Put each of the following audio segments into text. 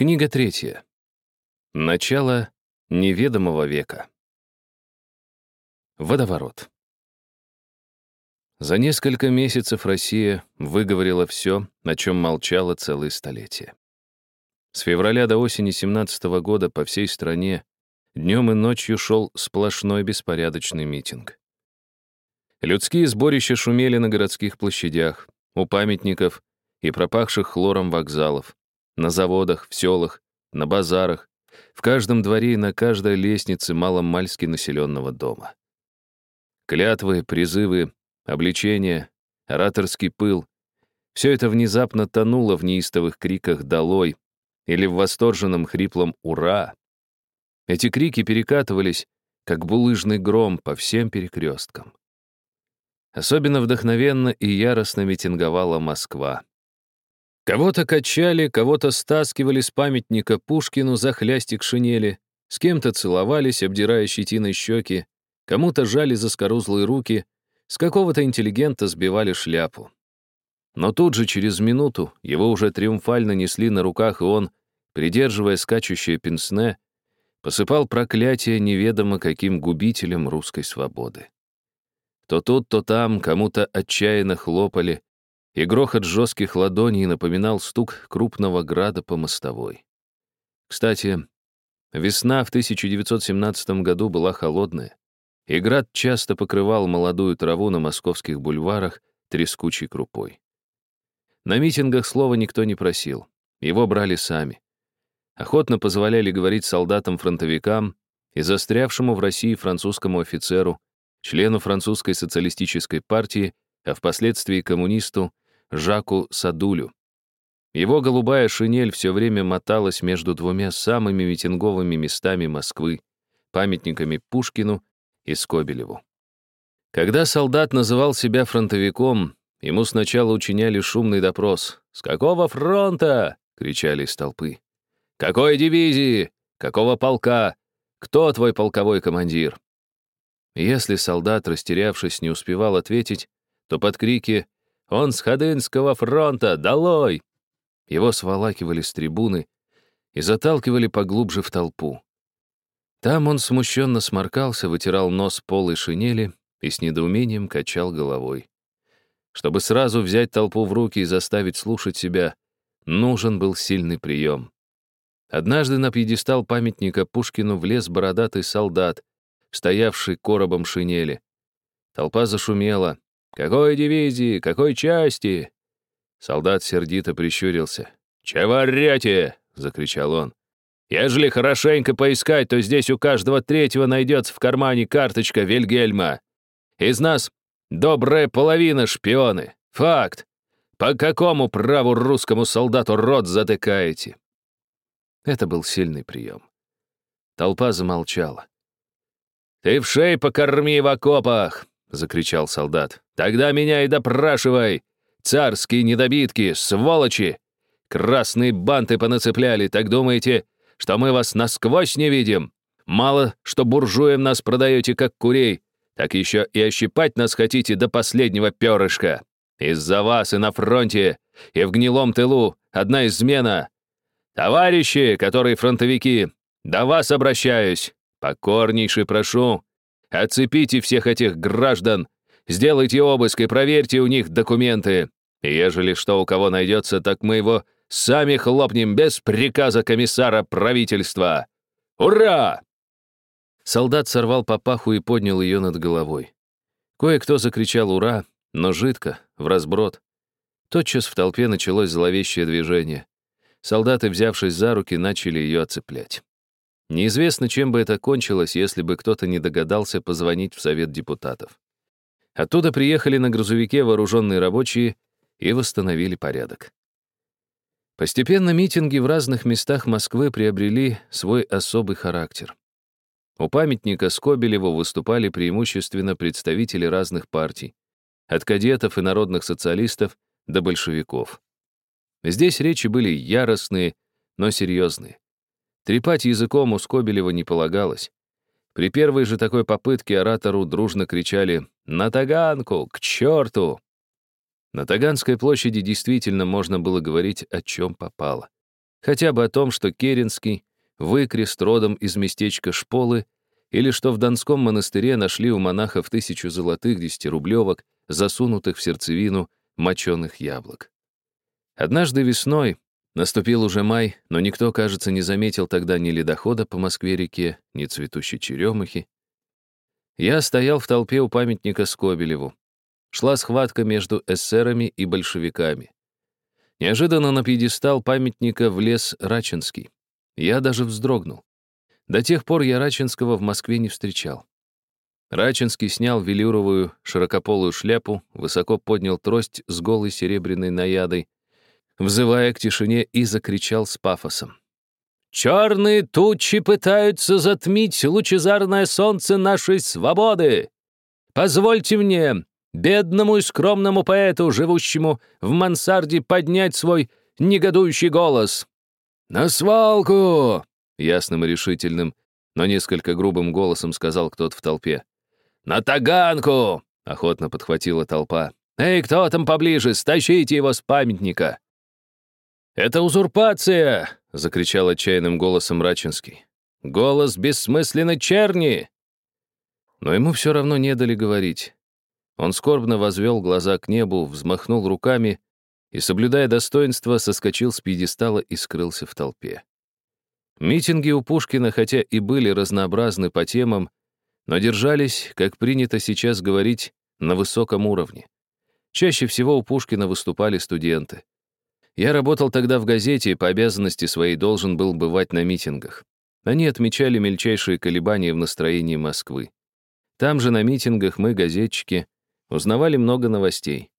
Книга третья. Начало неведомого века. Водоворот. За несколько месяцев Россия выговорила все, о чем молчала целые столетия. С февраля до осени 17 года по всей стране днем и ночью шел сплошной беспорядочный митинг. Людские сборища шумели на городских площадях, у памятников и пропахших хлором вокзалов, на заводах, в селах, на базарах, в каждом дворе и на каждой лестнице маломальски населенного дома. Клятвы, призывы, обличения, ораторский пыл — все это внезапно тонуло в неистовых криках «Долой!» или в восторженном хриплом «Ура!». Эти крики перекатывались, как булыжный гром по всем перекресткам. Особенно вдохновенно и яростно митинговала Москва. Кого-то качали, кого-то стаскивали с памятника Пушкину за хлястик шинели, с кем-то целовались, обдирая щетиной щеки, кому-то жали за скорузлые руки, с какого-то интеллигента сбивали шляпу. Но тут же, через минуту, его уже триумфально несли на руках, и он, придерживая скачущее пенсне, посыпал проклятие неведомо каким губителем русской свободы. То тут, то там кому-то отчаянно хлопали, и грохот жестких ладоней напоминал стук крупного града по мостовой. Кстати, весна в 1917 году была холодная, и град часто покрывал молодую траву на московских бульварах трескучей крупой. На митингах слова никто не просил, его брали сами. Охотно позволяли говорить солдатам-фронтовикам и застрявшему в России французскому офицеру, члену французской социалистической партии, а впоследствии коммунисту Жаку Садулю. Его голубая шинель все время моталась между двумя самыми митинговыми местами Москвы, памятниками Пушкину и Скобелеву. Когда солдат называл себя фронтовиком, ему сначала учиняли шумный допрос. «С какого фронта?» — кричали из толпы. «Какой дивизии? Какого полка? Кто твой полковой командир?» Если солдат, растерявшись, не успевал ответить, то под крики он с Ходынского фронта! Долой!» Его сволакивали с трибуны и заталкивали поглубже в толпу. Там он смущенно сморкался, вытирал нос полой шинели и с недоумением качал головой. Чтобы сразу взять толпу в руки и заставить слушать себя, нужен был сильный прием. Однажды на пьедестал памятника Пушкину влез бородатый солдат, стоявший коробом шинели. Толпа зашумела, «Какой дивизии? Какой части?» Солдат сердито прищурился. «Чего орете?» — закричал он. «Ежели хорошенько поискать, то здесь у каждого третьего найдется в кармане карточка Вильгельма. Из нас добрая половина шпионы. Факт. По какому праву русскому солдату рот затыкаете?» Это был сильный прием. Толпа замолчала. «Ты в шей покорми в окопах!» — закричал солдат. «Тогда меня и допрашивай! Царские недобитки, сволочи! Красные банты понацепляли, так думаете, что мы вас насквозь не видим? Мало, что буржуям нас продаете как курей, так еще и ощипать нас хотите до последнего перышка. Из-за вас и на фронте, и в гнилом тылу одна измена. Товарищи, которые фронтовики, до вас обращаюсь. Покорнейше прошу, Отцепите всех этих граждан, сделайте обыск и проверьте у них документы. Ежели что у кого найдется, так мы его сами хлопнем без приказа комиссара правительства. Ура!» Солдат сорвал папаху и поднял ее над головой. Кое-кто закричал «Ура!», но жидко, в разброд. Тотчас в толпе началось зловещее движение. Солдаты, взявшись за руки, начали ее оцеплять. Неизвестно, чем бы это кончилось, если бы кто-то не догадался позвонить в Совет депутатов. Оттуда приехали на грузовике вооруженные рабочие и восстановили порядок. Постепенно митинги в разных местах Москвы приобрели свой особый характер. У памятника Скобелеву выступали преимущественно представители разных партий, от кадетов и народных социалистов до большевиков. Здесь речи были яростные, но серьезные. Трепать языком у Скобелева не полагалось. При первой же такой попытке оратору дружно кричали «На Таганку! К черту!». На Таганской площади действительно можно было говорить, о чем попало. Хотя бы о том, что Керенский выкрест родом из местечка Шполы, или что в Донском монастыре нашли у монахов тысячу золотых десятирублевок, засунутых в сердцевину моченых яблок. Однажды весной, наступил уже май, но никто, кажется, не заметил тогда ни ледохода по Москве-реке, ни цветущей черемухи. Я стоял в толпе у памятника Скобелеву. Шла схватка между эсерами и большевиками. Неожиданно на пьедестал памятника влез Рачинский. Я даже вздрогнул. До тех пор я Рачинского в Москве не встречал. Рачинский снял велюровую широкополую шляпу, высоко поднял трость с голой серебряной наядой, взывая к тишине, и закричал с пафосом. «Черные тучи пытаются затмить лучезарное солнце нашей свободы! Позвольте мне, бедному и скромному поэту, живущему в мансарде, поднять свой негодующий голос. «На свалку!» — ясным и решительным, но несколько грубым голосом сказал кто-то в толпе. «На таганку!» — охотно подхватила толпа. «Эй, кто там поближе? Стащите его с памятника!» «Это узурпация!» — закричал отчаянным голосом Рачинский. «Голос бессмысленной черни!» Но ему все равно не дали говорить. Он скорбно возвел глаза к небу, взмахнул руками и, соблюдая достоинство, соскочил с пьедестала и скрылся в толпе. Митинги у Пушкина, хотя и были разнообразны по темам, но держались, как принято сейчас говорить, на высоком уровне. Чаще всего у Пушкина выступали студенты. Я работал тогда в газете и по обязанности своей должен был бывать на митингах. Они отмечали мельчайшие колебания в настроении Москвы. Там же на митингах мы, газетчики, Узнавали много новостей.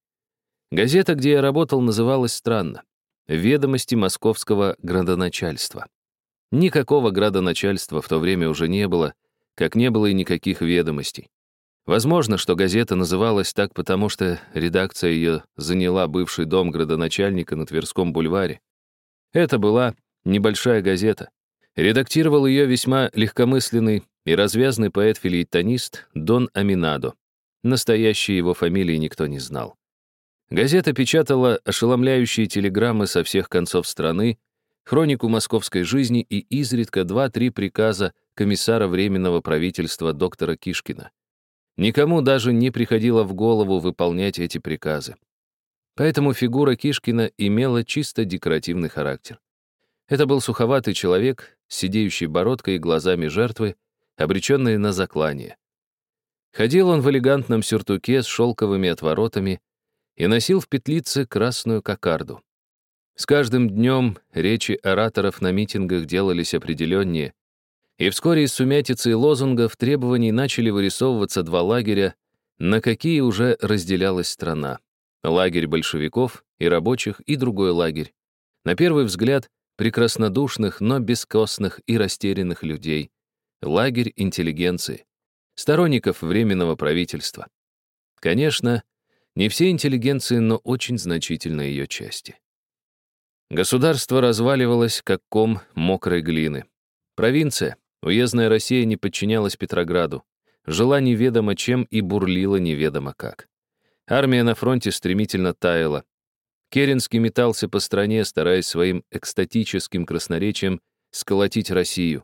Газета, где я работал, называлась странно. «Ведомости московского градоначальства». Никакого градоначальства в то время уже не было, как не было и никаких ведомостей. Возможно, что газета называлась так, потому что редакция ее заняла бывший дом градоначальника на Тверском бульваре. Это была небольшая газета. Редактировал ее весьма легкомысленный и развязный поэт-филейтонист Дон Аминадо. Настоящей его фамилии никто не знал. Газета печатала ошеломляющие телеграммы со всех концов страны, хронику московской жизни и изредка два-три приказа комиссара Временного правительства доктора Кишкина. Никому даже не приходило в голову выполнять эти приказы. Поэтому фигура Кишкина имела чисто декоративный характер. Это был суховатый человек с сидеющей бородкой и глазами жертвы, обреченные на заклание. Ходил он в элегантном сюртуке с шелковыми отворотами и носил в петлице красную кокарду. С каждым днем речи ораторов на митингах делались определеннее, и вскоре из сумятицы и лозунгов требований начали вырисовываться два лагеря, на какие уже разделялась страна. Лагерь большевиков и рабочих и другой лагерь. На первый взгляд, прекраснодушных, но бескостных и растерянных людей. Лагерь интеллигенции сторонников Временного правительства. Конечно, не все интеллигенции, но очень значительная ее части. Государство разваливалось, как ком мокрой глины. Провинция, уездная Россия не подчинялась Петрограду, жила неведомо чем и бурлила неведомо как. Армия на фронте стремительно таяла. Керенский метался по стране, стараясь своим экстатическим красноречием сколотить Россию.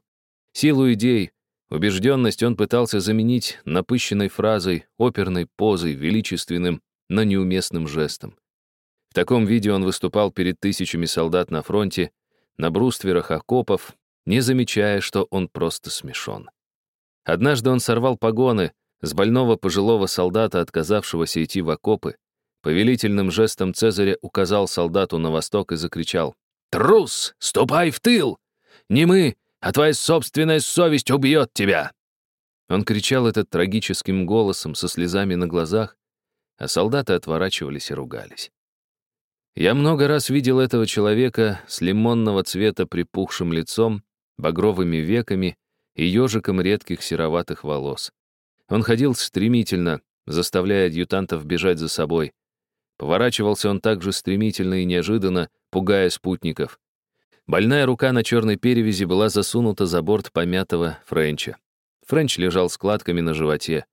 Силу идей, Убежденность он пытался заменить напыщенной фразой, оперной позой, величественным, но неуместным жестом. В таком виде он выступал перед тысячами солдат на фронте, на брустверах окопов, не замечая, что он просто смешон. Однажды он сорвал погоны с больного пожилого солдата, отказавшегося идти в окопы, повелительным жестом Цезаря указал солдату на восток и закричал «Трус! Ступай в тыл! Не мы, а твоя собственная совесть убьет тебя!» Он кричал это трагическим голосом со слезами на глазах, а солдаты отворачивались и ругались. Я много раз видел этого человека с лимонного цвета припухшим лицом, багровыми веками и ежиком редких сероватых волос. Он ходил стремительно, заставляя адъютантов бежать за собой. Поворачивался он также стремительно и неожиданно, пугая спутников. Больная рука на черной перевязи была засунута за борт помятого Френча. Френч лежал складками на животе.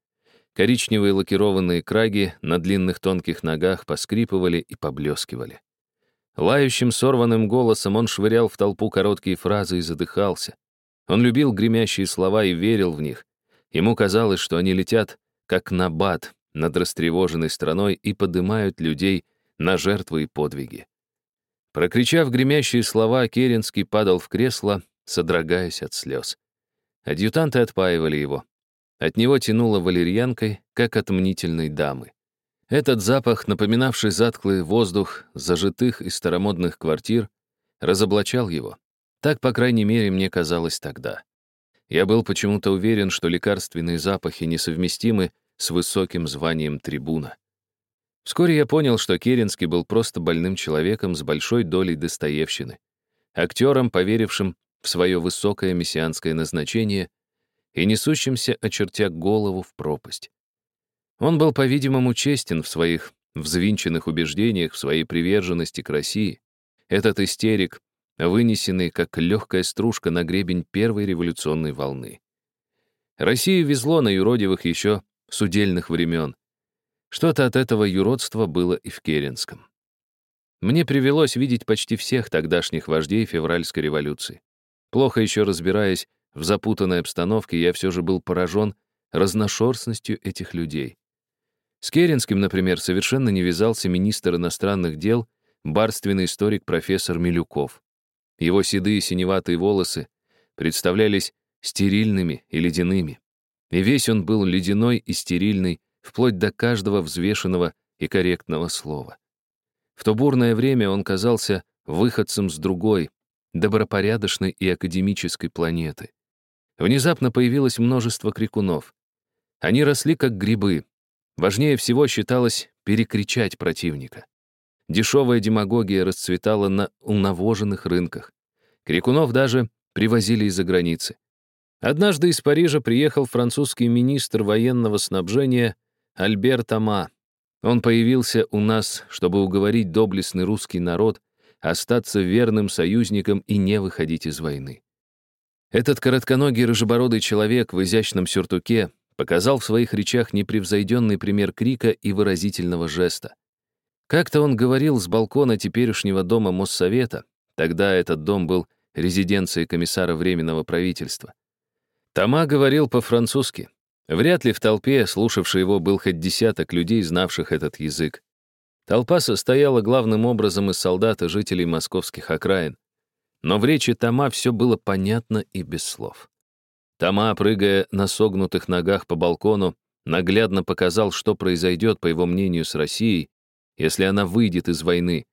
Коричневые лакированные краги на длинных тонких ногах поскрипывали и поблескивали. Лающим сорванным голосом он швырял в толпу короткие фразы и задыхался. Он любил гремящие слова и верил в них. Ему казалось, что они летят, как набат, над растревоженной страной и поднимают людей на жертвы и подвиги. Прокричав гремящие слова, Керенский падал в кресло, содрогаясь от слез. Адъютанты отпаивали его. От него тянуло валерьянкой, как от мнительной дамы. Этот запах, напоминавший затклый воздух зажитых и старомодных квартир, разоблачал его. Так, по крайней мере, мне казалось тогда. Я был почему-то уверен, что лекарственные запахи несовместимы с высоким званием трибуна. Вскоре я понял, что Керенский был просто больным человеком с большой долей достоевщины, актером, поверившим в свое высокое мессианское назначение и несущимся, очертя голову в пропасть. Он был, по-видимому, честен в своих взвинченных убеждениях, в своей приверженности к России. Этот истерик, вынесенный как легкая стружка на гребень первой революционной волны. Россию везло на юродивых еще с удельных времен. Что-то от этого юродства было и в Керенском. Мне привелось видеть почти всех тогдашних вождей февральской революции. Плохо еще разбираясь в запутанной обстановке, я все же был поражен разношерстностью этих людей. С Керенским, например, совершенно не вязался министр иностранных дел, барственный историк профессор Милюков. Его седые синеватые волосы представлялись стерильными и ледяными. И весь он был ледяной и стерильный, вплоть до каждого взвешенного и корректного слова. В то бурное время он казался выходцем с другой, добропорядочной и академической планеты. Внезапно появилось множество крикунов. Они росли как грибы. Важнее всего считалось перекричать противника. Дешевая демагогия расцветала на унавоженных рынках. Крикунов даже привозили из-за границы. Однажды из Парижа приехал французский министр военного снабжения Альбер Тома. Он появился у нас, чтобы уговорить доблестный русский народ остаться верным союзником и не выходить из войны. Этот коротконогий рыжебородый человек в изящном сюртуке показал в своих речах непревзойденный пример крика и выразительного жеста. Как-то он говорил с балкона теперешнего дома Моссовета, тогда этот дом был резиденцией комиссара Временного правительства. Тома говорил по-французски. Вряд ли в толпе, слушавшей его, был хоть десяток людей, знавших этот язык. Толпа состояла главным образом из солдат и жителей московских окраин. Но в речи Тома все было понятно и без слов. Тома, прыгая на согнутых ногах по балкону, наглядно показал, что произойдет, по его мнению, с Россией, если она выйдет из войны.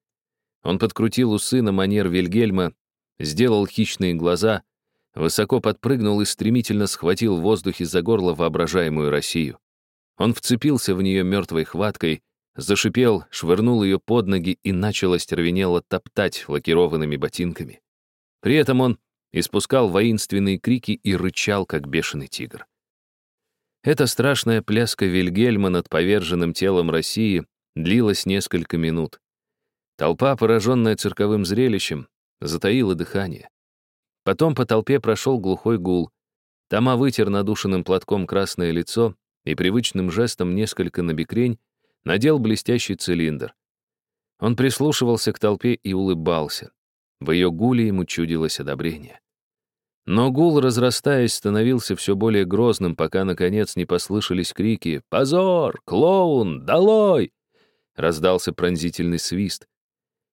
Он подкрутил усы на манер Вильгельма, сделал хищные глаза, высоко подпрыгнул и стремительно схватил в воздухе за горло воображаемую Россию. Он вцепился в нее мертвой хваткой, зашипел, швырнул ее под ноги и начал остервенело топтать лакированными ботинками. При этом он испускал воинственные крики и рычал, как бешеный тигр. Эта страшная пляска Вильгельма над поверженным телом России длилась несколько минут. Толпа, пораженная цирковым зрелищем, затаила дыхание. Потом по толпе прошел глухой гул. Тома вытер надушенным платком красное лицо и привычным жестом несколько набекрень надел блестящий цилиндр. Он прислушивался к толпе и улыбался. В ее гуле ему чудилось одобрение. Но гул, разрастаясь, становился все более грозным, пока, наконец, не послышались крики «Позор! Клоун! Долой!» Раздался пронзительный свист.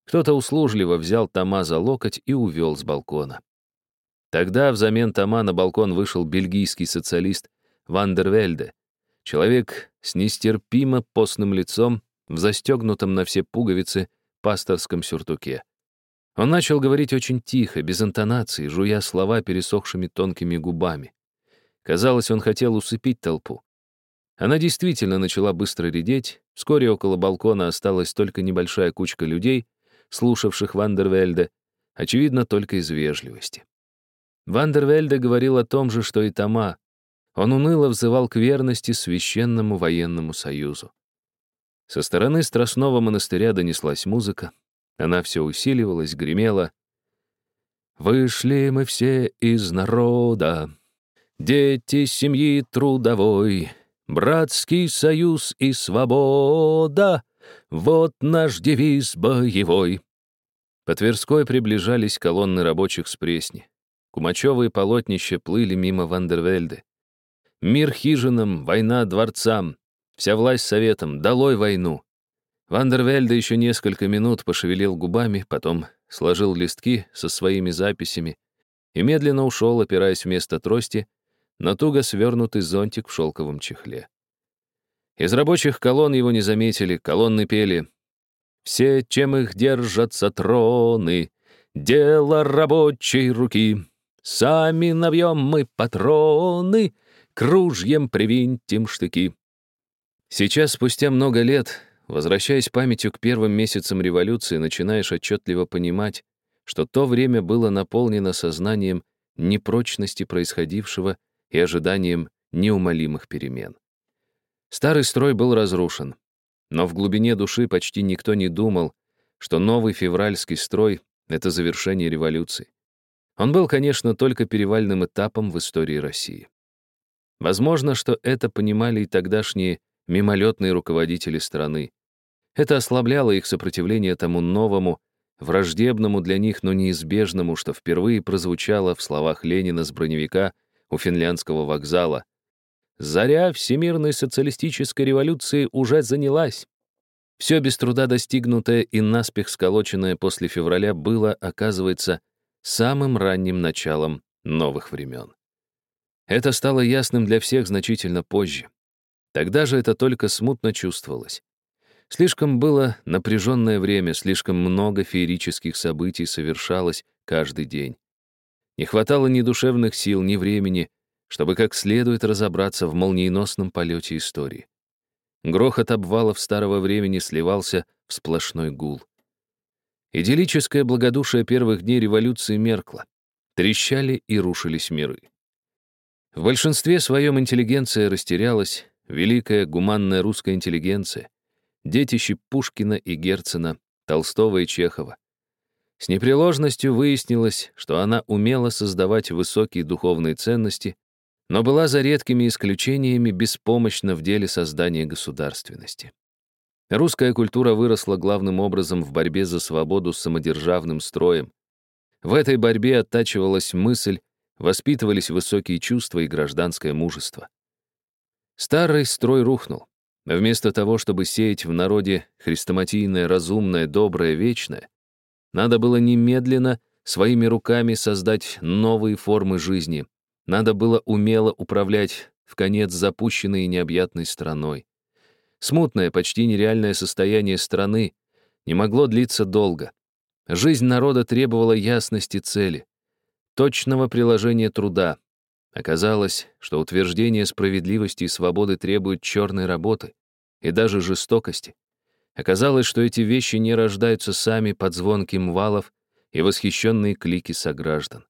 Кто-то услужливо взял Тома за локоть и увел с балкона. Тогда взамен Тома на балкон вышел бельгийский социалист Вандервельде, человек с нестерпимо постным лицом, в застегнутом на все пуговицы пасторском сюртуке. Он начал говорить очень тихо, без интонации, жуя слова пересохшими тонкими губами. Казалось, он хотел усыпить толпу. Она действительно начала быстро редеть, вскоре около балкона осталась только небольшая кучка людей, слушавших Вандервельде, очевидно, только из вежливости. Вандервельде говорил о том же, что и Тома. Он уныло взывал к верности священному военному союзу. Со стороны Страстного монастыря донеслась музыка. Она все усиливалась, гремела. «Вышли мы все из народа, дети семьи трудовой, братский союз и свобода, вот наш девиз боевой». По Тверской приближались колонны рабочих с Пресни. Кумачевые полотнища плыли мимо Вандервельды. Мир хижинам, война дворцам, вся власть советам, долой войну. Вандервельда еще несколько минут пошевелил губами, потом сложил листки со своими записями и медленно ушел, опираясь вместо трости на туго свернутый зонтик в шелковом чехле. Из рабочих колонн его не заметили, колонны пели «Все, чем их держатся троны, дело рабочей руки, сами набьем мы патроны, кружьем привинтим штыки». Сейчас, спустя много лет, возвращаясь памятью к первым месяцам революции, начинаешь отчетливо понимать, что то время было наполнено сознанием непрочности происходившего и ожиданием неумолимых перемен. Старый строй был разрушен, но в глубине души почти никто не думал, что новый февральский строй — это завершение революции. Он был, конечно, только перевальным этапом в истории России. Возможно, что это понимали и тогдашние мимолетные руководители страны. Это ослабляло их сопротивление тому новому, враждебному для них, но неизбежному, что впервые прозвучало в словах Ленина с броневика у финляндского вокзала. «Заря всемирной социалистической революции уже занялась». Все без труда достигнутое и наспех сколоченное после февраля было, оказывается, самым ранним началом новых времен. Это стало ясным для всех значительно позже. Тогда же это только смутно чувствовалось. Слишком было напряженное время, слишком много феерических событий совершалось каждый день. Не хватало ни душевных сил, ни времени, чтобы как следует разобраться в молниеносном полете истории. Грохот обвалов старого времени сливался в сплошной гул. Идиллическое благодушие первых дней революции меркло. Трещали и рушились миры. В большинстве своем интеллигенция растерялась, великая гуманная русская интеллигенция, детище Пушкина и Герцена, Толстого и Чехова. С непреложностью выяснилось, что она умела создавать высокие духовные ценности, но была за редкими исключениями беспомощна в деле создания государственности. Русская культура выросла главным образом в борьбе за свободу с самодержавным строем. В этой борьбе оттачивалась мысль, воспитывались высокие чувства и гражданское мужество. Старый строй рухнул. Вместо того, чтобы сеять в народе хрестоматийное, разумное, доброе, вечное, надо было немедленно своими руками создать новые формы жизни. Надо было умело управлять в конец запущенной и необъятной страной. Смутное, почти нереальное состояние страны не могло длиться долго. Жизнь народа требовала ясности цели, точного приложения труда, Оказалось, что утверждение справедливости и свободы требует черной работы и даже жестокости. Оказалось, что эти вещи не рождаются сами под звонким валов и восхищенные клики сограждан.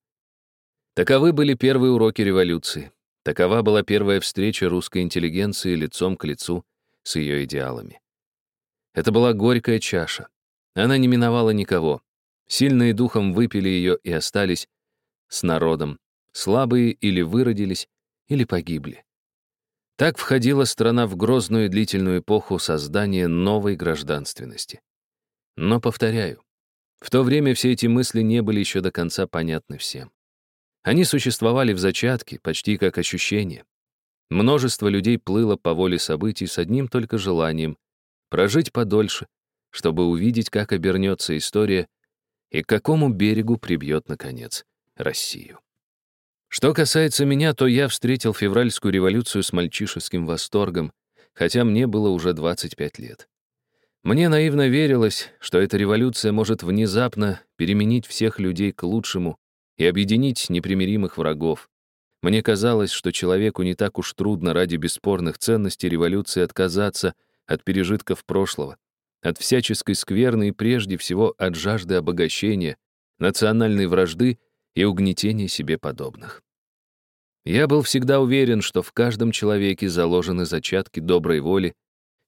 Таковы были первые уроки революции. Такова была первая встреча русской интеллигенции лицом к лицу с ее идеалами. Это была горькая чаша. Она не миновала никого. Сильные духом выпили ее и остались с народом, слабые или выродились, или погибли. Так входила страна в грозную длительную эпоху создания новой гражданственности. Но, повторяю, в то время все эти мысли не были еще до конца понятны всем. Они существовали в зачатке, почти как ощущения. Множество людей плыло по воле событий с одним только желанием — прожить подольше, чтобы увидеть, как обернется история и к какому берегу прибьет, наконец, Россию. Что касается меня, то я встретил февральскую революцию с мальчишеским восторгом, хотя мне было уже 25 лет. Мне наивно верилось, что эта революция может внезапно переменить всех людей к лучшему и объединить непримиримых врагов. Мне казалось, что человеку не так уж трудно ради бесспорных ценностей революции отказаться от пережитков прошлого, от всяческой скверны и прежде всего от жажды обогащения, национальной вражды и угнетение себе подобных. Я был всегда уверен, что в каждом человеке заложены зачатки доброй воли,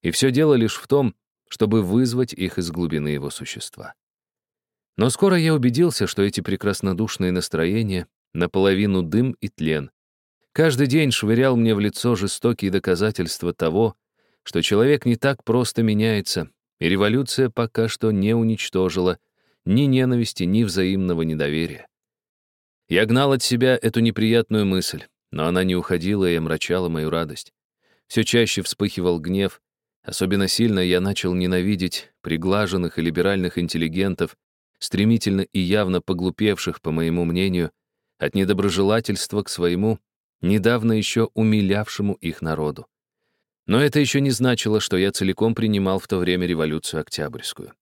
и все дело лишь в том, чтобы вызвать их из глубины его существа. Но скоро я убедился, что эти прекраснодушные настроения — наполовину дым и тлен. Каждый день швырял мне в лицо жестокие доказательства того, что человек не так просто меняется, и революция пока что не уничтожила ни ненависти, ни взаимного недоверия. Я гнал от себя эту неприятную мысль, но она не уходила и омрачала мою радость. Все чаще вспыхивал гнев, особенно сильно я начал ненавидеть приглаженных и либеральных интеллигентов, стремительно и явно поглупевших, по моему мнению, от недоброжелательства к своему, недавно еще умилявшему их народу. Но это еще не значило, что я целиком принимал в то время революцию Октябрьскую.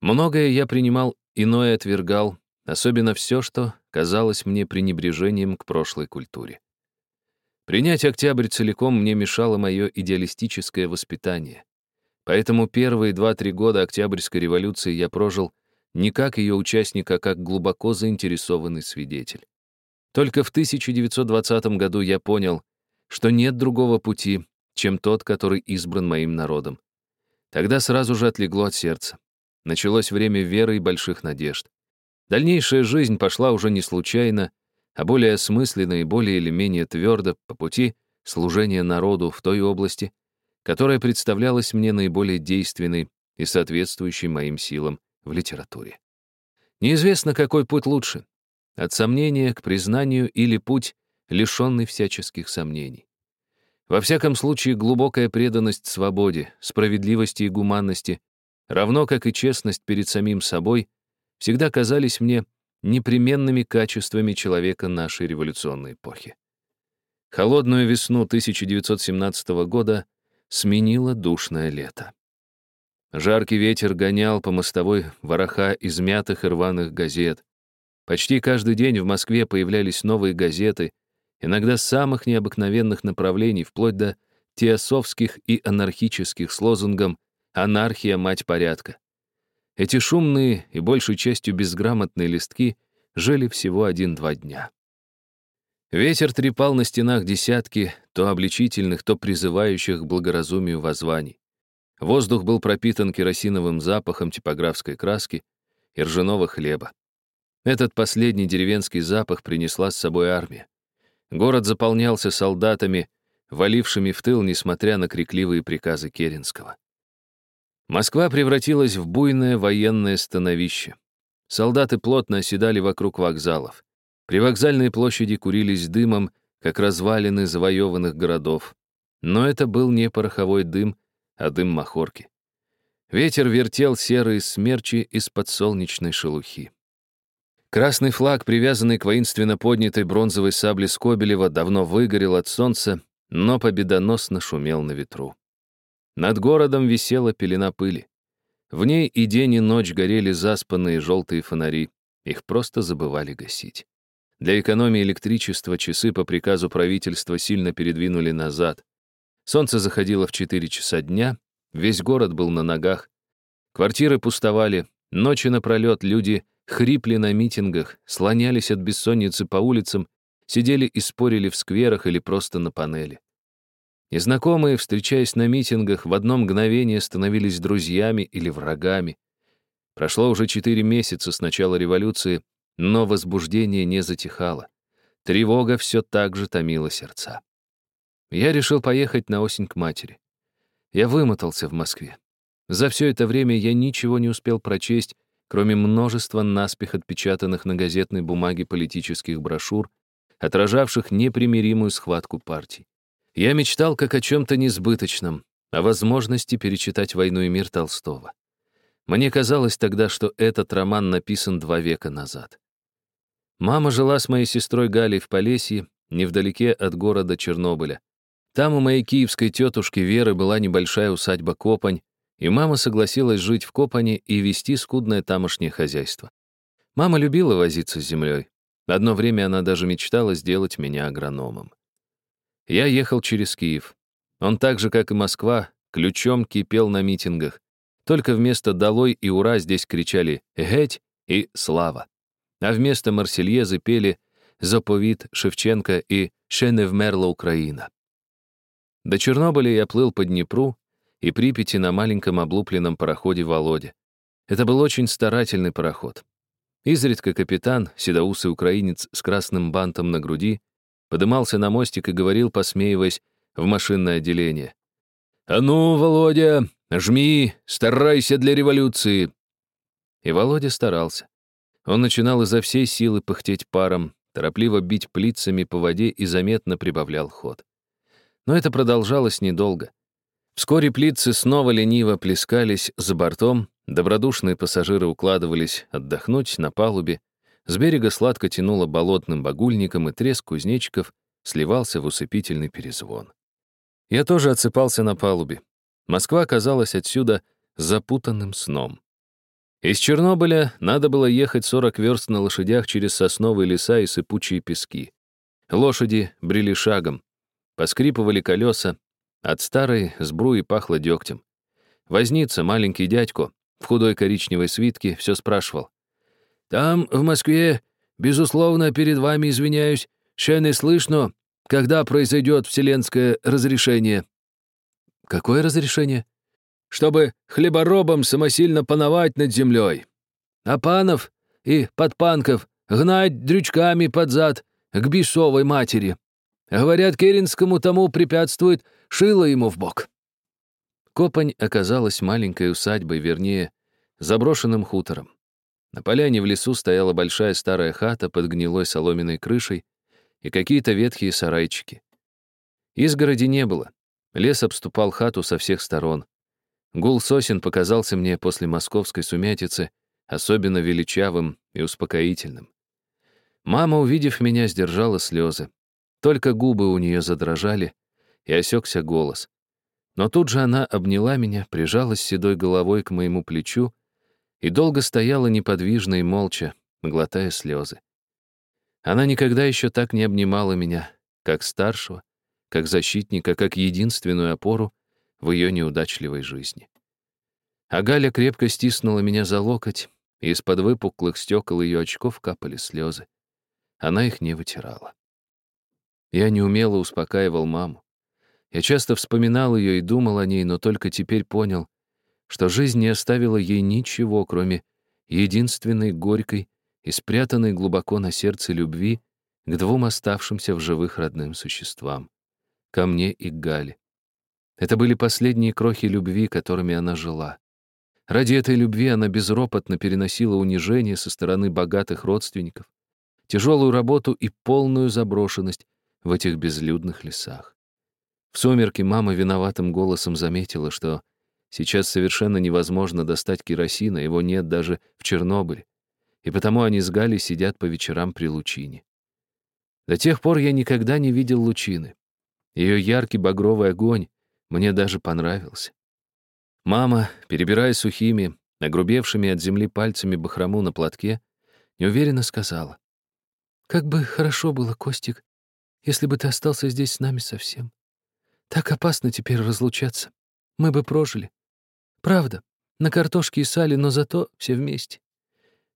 Многое я принимал, иное отвергал, особенно все, что казалось мне пренебрежением к прошлой культуре. Принять Октябрь целиком мне мешало мое идеалистическое воспитание. Поэтому первые два-три года Октябрьской революции я прожил не как ее участник, а как глубоко заинтересованный свидетель. Только в 1920 году я понял, что нет другого пути, чем тот, который избран моим народом. Тогда сразу же отлегло от сердца. Началось время веры и больших надежд. Дальнейшая жизнь пошла уже не случайно, а более осмысленно и более или менее твердо по пути служения народу в той области, которая представлялась мне наиболее действенной и соответствующей моим силам в литературе. Неизвестно, какой путь лучше — от сомнения к признанию или путь, лишенный всяческих сомнений. Во всяком случае, глубокая преданность свободе, справедливости и гуманности, равно как и честность перед самим собой, всегда казались мне непременными качествами человека нашей революционной эпохи. Холодную весну 1917 года сменило душное лето. Жаркий ветер гонял по мостовой вороха измятых и рваных газет. Почти каждый день в Москве появлялись новые газеты, иногда самых необыкновенных направлений, вплоть до теософских и анархических с лозунгом «Анархия — мать порядка». Эти шумные и большей частью безграмотные листки жили всего один-два дня. Ветер трепал на стенах десятки то обличительных, то призывающих к благоразумию воззваний. Воздух был пропитан керосиновым запахом типографской краски и ржаного хлеба. Этот последний деревенский запах принесла с собой армия. Город заполнялся солдатами, валившими в тыл, несмотря на крикливые приказы Керенского. Москва превратилась в буйное военное становище. Солдаты плотно оседали вокруг вокзалов. Привокзальные площади курились дымом, как развалины завоеванных городов. Но это был не пороховой дым, а дым махорки. Ветер вертел серые смерчи из-под солнечной шелухи. Красный флаг, привязанный к воинственно поднятой бронзовой сабле Скобелева, давно выгорел от солнца, но победоносно шумел на ветру. Над городом висела пелена пыли. В ней и день, и ночь горели заспанные желтые фонари. Их просто забывали гасить. Для экономии электричества часы по приказу правительства сильно передвинули назад. Солнце заходило в 4 часа дня, весь город был на ногах. Квартиры пустовали, ночи напролет люди хрипли на митингах, слонялись от бессонницы по улицам, сидели и спорили в скверах или просто на панели. Незнакомые, встречаясь на митингах, в одно мгновение становились друзьями или врагами. Прошло уже четыре месяца с начала революции, но возбуждение не затихало. Тревога все так же томила сердца. Я решил поехать на осень к матери. Я вымотался в Москве. За все это время я ничего не успел прочесть, кроме множества наспех отпечатанных на газетной бумаге политических брошюр, отражавших непримиримую схватку партий. Я мечтал как о чем-то несбыточном, о возможности перечитать «Войну и мир» Толстого. Мне казалось тогда, что этот роман написан два века назад. Мама жила с моей сестрой Галей в Полесье, невдалеке от города Чернобыля. Там у моей киевской тетушки Веры была небольшая усадьба Копань, и мама согласилась жить в Копане и вести скудное тамошнее хозяйство. Мама любила возиться с землей. Одно время она даже мечтала сделать меня агрономом. Я ехал через Киев. Он так же, как и Москва, ключом кипел на митингах. Только вместо «Долой» и «Ура» здесь кричали «Геть» и «Слава». А вместо «Марсельезы» пели «Заповит» Шевченко и «Ще не вмерла Украина». До Чернобыля я плыл по Днепру и Припяти на маленьком облупленном пароходе «Володя». Это был очень старательный пароход. Изредка капитан, седоусый украинец с красным бантом на груди, подымался на мостик и говорил, посмеиваясь, в машинное отделение. «А ну, Володя, жми, старайся для революции!» И Володя старался. Он начинал изо всей силы пыхтеть паром, торопливо бить плицами по воде и заметно прибавлял ход. Но это продолжалось недолго. Вскоре плицы снова лениво плескались за бортом, добродушные пассажиры укладывались отдохнуть на палубе, с берега сладко тянуло болотным багульником, и треск кузнечиков сливался в усыпительный перезвон. Я тоже отсыпался на палубе. Москва казалась отсюда запутанным сном. Из Чернобыля надо было ехать 40 верст на лошадях через сосновые леса и сыпучие пески. Лошади брели шагом. Поскрипывали колеса. От старой сбруи пахло дегтем. Возница, маленький дядько, в худой коричневой свитке, все спрашивал. «Там, в Москве, безусловно, перед вами извиняюсь, ще не слышно, когда произойдет вселенское разрешение». «Какое разрешение?» «Чтобы хлеборобам самосильно пановать над землей. А панов и подпанков гнать дрючками под зад к бесовой матери. Говорят, Керенскому тому препятствует шило ему в бок». Копань оказалась маленькой усадьбой, вернее, заброшенным хутором. На поляне в лесу стояла большая старая хата под гнилой соломенной крышей, и какие-то ветхие сарайчики. Изгороди не было. Лес обступал хату со всех сторон. Гул сосен показался мне после московской сумятицы особенно величавым и успокоительным. Мама, увидев меня, сдержала слезы. Только губы у нее задрожали, и осекся голос. Но тут же она обняла меня, прижалась седой головой к моему плечу и долго стояла неподвижно и молча, глотая слезы. Она никогда еще так не обнимала меня, как старшего, как защитника, как единственную опору в ее неудачливой жизни. А Галя крепко стиснула меня за локоть, и из-под выпуклых стекол ее очков капали слезы. Она их не вытирала. Я неумело успокаивал маму. Я часто вспоминал ее и думал о ней, но только теперь понял, что жизнь не оставила ей ничего, кроме единственной горькой и спрятанной глубоко на сердце любви к двум оставшимся в живых родным существам — ко мне и к Гале. Это были последние крохи любви, которыми она жила. Ради этой любви она безропотно переносила унижение со стороны богатых родственников, тяжелую работу и полную заброшенность в этих безлюдных лесах. В сумерки мама виноватым голосом заметила, что сейчас совершенно невозможно достать керосина, его нет даже в Чернобыле и потому они с Галей сидят по вечерам при лучине. До тех пор я никогда не видел лучины. Ее яркий багровый огонь мне даже понравился. Мама, перебирая сухими, огрубевшими от земли пальцами бахрому на платке, неуверенно сказала. «Как бы хорошо было, Костик, если бы ты остался здесь с нами совсем. Так опасно теперь разлучаться. Мы бы прожили. Правда, на картошке и сале, но зато все вместе.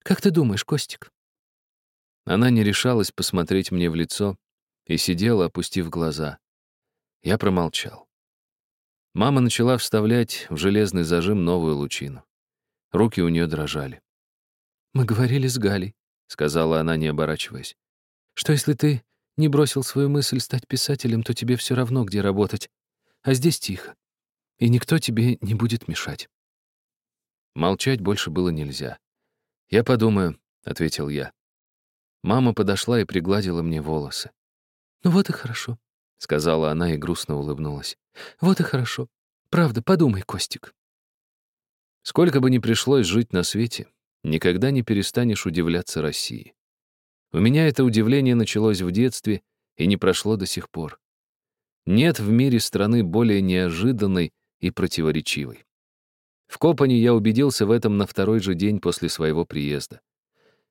Как ты думаешь, Костик?» Она не решалась посмотреть мне в лицо и сидела, опустив глаза. Я промолчал. Мама начала вставлять в железный зажим новую лучину. Руки у нее дрожали. «Мы говорили с Галей», — сказала она, не оборачиваясь, «что если ты не бросил свою мысль стать писателем, то тебе все равно, где работать. А здесь тихо, и никто тебе не будет мешать». Молчать больше было нельзя. «Я подумаю», — ответил я. Мама подошла и пригладила мне волосы. «Ну вот и хорошо», — сказала она и грустно улыбнулась. «Вот и хорошо. Правда, подумай, Костик». Сколько бы ни пришлось жить на свете, никогда не перестанешь удивляться России. У меня это удивление началось в детстве и не прошло до сих пор. Нет в мире страны более неожиданной и противоречивой. В Копане я убедился в этом на второй же день после своего приезда.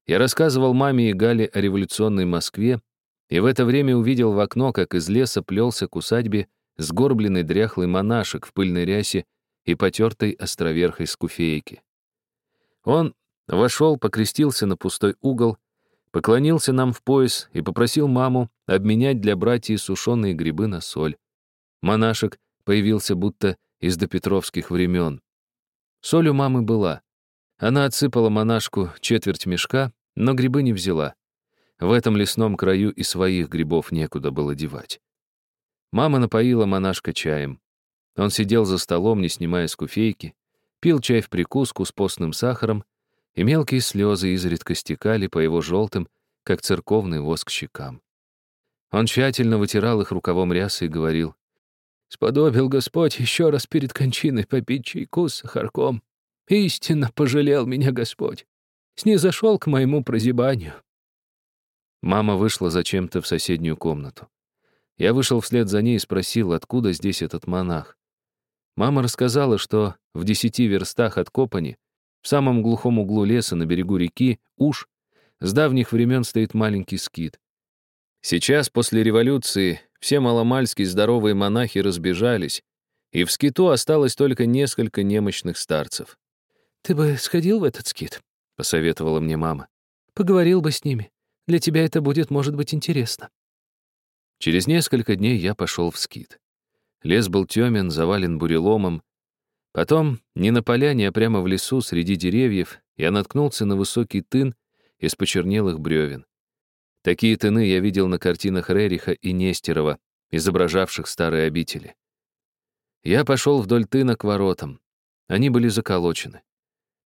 Я рассказывал маме и Гале о революционной Москве, и в это время увидел в окно, как из леса плелся к усадьбе сгорбленный дряхлый монашек в пыльной рясе и потертой островерхой скуфейке. Он вошел, покрестился на пустой угол, поклонился нам в пояс и попросил маму обменять для братьев сушеные грибы на соль. Монашек появился будто из допетровских времен. Соль у мамы была. Она отсыпала монашку четверть мешка, но грибы не взяла. В этом лесном краю и своих грибов некуда было девать. Мама напоила монашка чаем. Он сидел за столом, не снимая с куфейки, пил чай в прикуску с постным сахаром и мелкие слезы изредка стекали по его желтым, как церковный воск щекам. Он тщательно вытирал их рукавом рясы и говорил, «Сподобил Господь еще раз перед кончиной попить чайку с сахарком. Истинно пожалел меня Господь. Снизошел к моему прозябанию». Мама вышла зачем-то в соседнюю комнату. Я вышел вслед за ней и спросил, откуда здесь этот монах. Мама рассказала, что в десяти верстах от Копани, в самом глухом углу леса на берегу реки, Уж, с давних времен стоит маленький скит. Сейчас, после революции, все маломальски здоровые монахи разбежались, и в скиту осталось только несколько немощных старцев. «Ты бы сходил в этот скит», — посоветовала мне мама. «Поговорил бы с ними. Для тебя это будет, может быть, интересно». Через несколько дней я пошел в скит. Лес был темен, завален буреломом. Потом, не на поляне, а прямо в лесу, среди деревьев, я наткнулся на высокий тын из почернелых бревен. Такие тыны я видел на картинах Рериха и Нестерова, изображавших старые обители. Я пошел вдоль тына к воротам. Они были заколочены.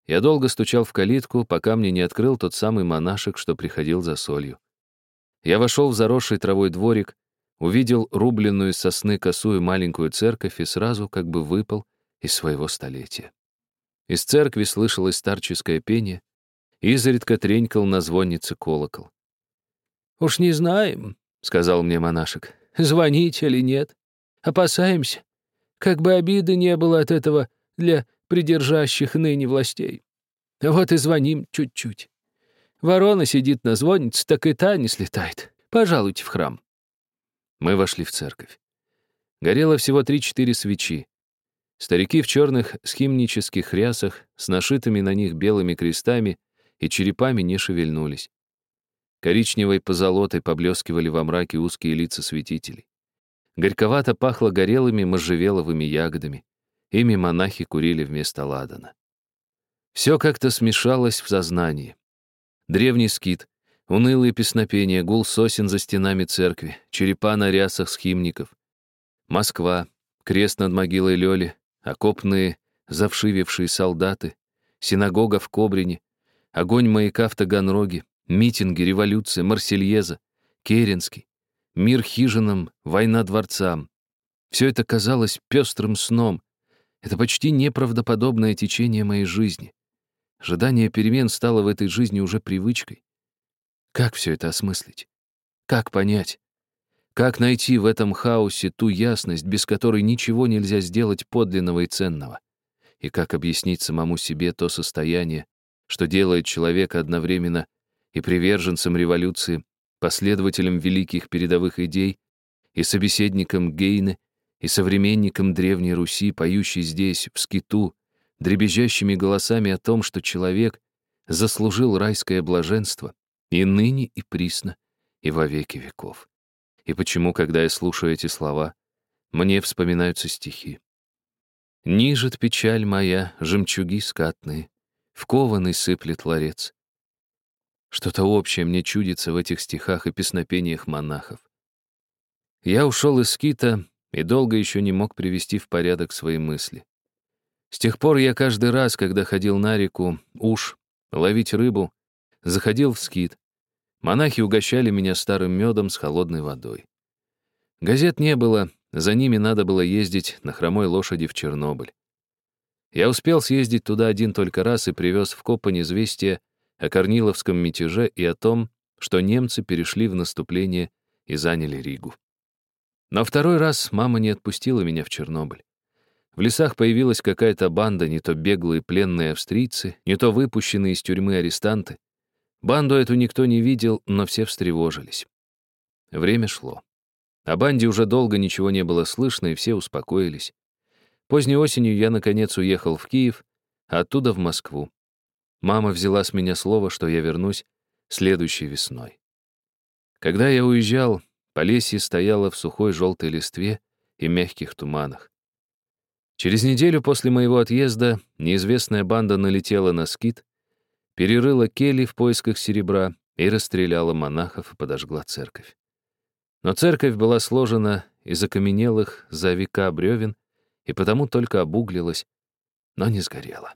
Я долго стучал в калитку, пока мне не открыл тот самый монашек, что приходил за солью. Я вошел в заросший травой дворик, увидел рубленную из сосны косую маленькую церковь и сразу как бы выпал из своего столетия. Из церкви слышалось старческое пение, изредка тренькал на звоннице колокол. «Уж не знаем», — сказал мне монашек, — «звонить или нет. Опасаемся, как бы обиды не было от этого для придержащих ныне властей. Вот и звоним чуть-чуть. Ворона сидит на звоннице, так и та не слетает. Пожалуйте в храм». Мы вошли в церковь. Горело всего три-четыре свечи. Старики в черных схимнических рясах с нашитыми на них белыми крестами и черепами не шевельнулись. Коричневой позолотой поблескивали во мраке узкие лица святителей. Горьковато пахло горелыми можжевеловыми ягодами. Ими монахи курили вместо ладана. Все как-то смешалось в сознании. Древний скит, унылые песнопения, гул сосен за стенами церкви, черепа на рясах схимников. Москва, крест над могилой Лёли, окопные, завшивившие солдаты, синагога в Кобрине, огонь маяка в Таганроге, Митинги, революция, Марсельеза, Керенский, мир хижинам, война дворцам. Все это казалось пестрым сном. Это почти неправдоподобное течение моей жизни. Ожидание перемен стало в этой жизни уже привычкой. Как все это осмыслить? Как понять? Как найти в этом хаосе ту ясность, без которой ничего нельзя сделать подлинного и ценного? И как объяснить самому себе то состояние, что делает человека одновременно и приверженцем революции, последователем великих передовых идей и собеседником Гейне и современником Древней Руси, поющий здесь, в скиту, дребезжащими голосами о том, что человек заслужил райское блаженство и ныне, и присно, и во веки веков. И почему, когда я слушаю эти слова, мне вспоминаются стихи. «Нижет печаль моя, жемчуги скатные, в кованый сыплет ларец. Что-то общее мне чудится в этих стихах и песнопениях монахов. Я ушел из скита и долго еще не мог привести в порядок свои мысли. С тех пор я каждый раз, когда ходил на реку, уж, ловить рыбу, заходил в скит. Монахи угощали меня старым медом с холодной водой. Газет не было, за ними надо было ездить на хромой лошади в Чернобыль. Я успел съездить туда один только раз и привез в Копань известие о Корниловском мятеже и о том, что немцы перешли в наступление и заняли Ригу. Но второй раз мама не отпустила меня в Чернобыль. В лесах появилась какая-то банда, не то беглые пленные австрийцы, не то выпущенные из тюрьмы арестанты. Банду эту никто не видел, но все встревожились. Время шло. О банде уже долго ничего не было слышно, и все успокоились. Поздней осенью я, наконец, уехал в Киев, а оттуда в Москву. Мама взяла с меня слово, что я вернусь следующей весной. Когда я уезжал, Полесье стояло в сухой желтой листве и мягких туманах. Через неделю после моего отъезда неизвестная банда налетела на скит, перерыла кели в поисках серебра и расстреляла монахов и подожгла церковь. Но церковь была сложена из окаменелых за века бревен и потому только обуглилась, но не сгорела.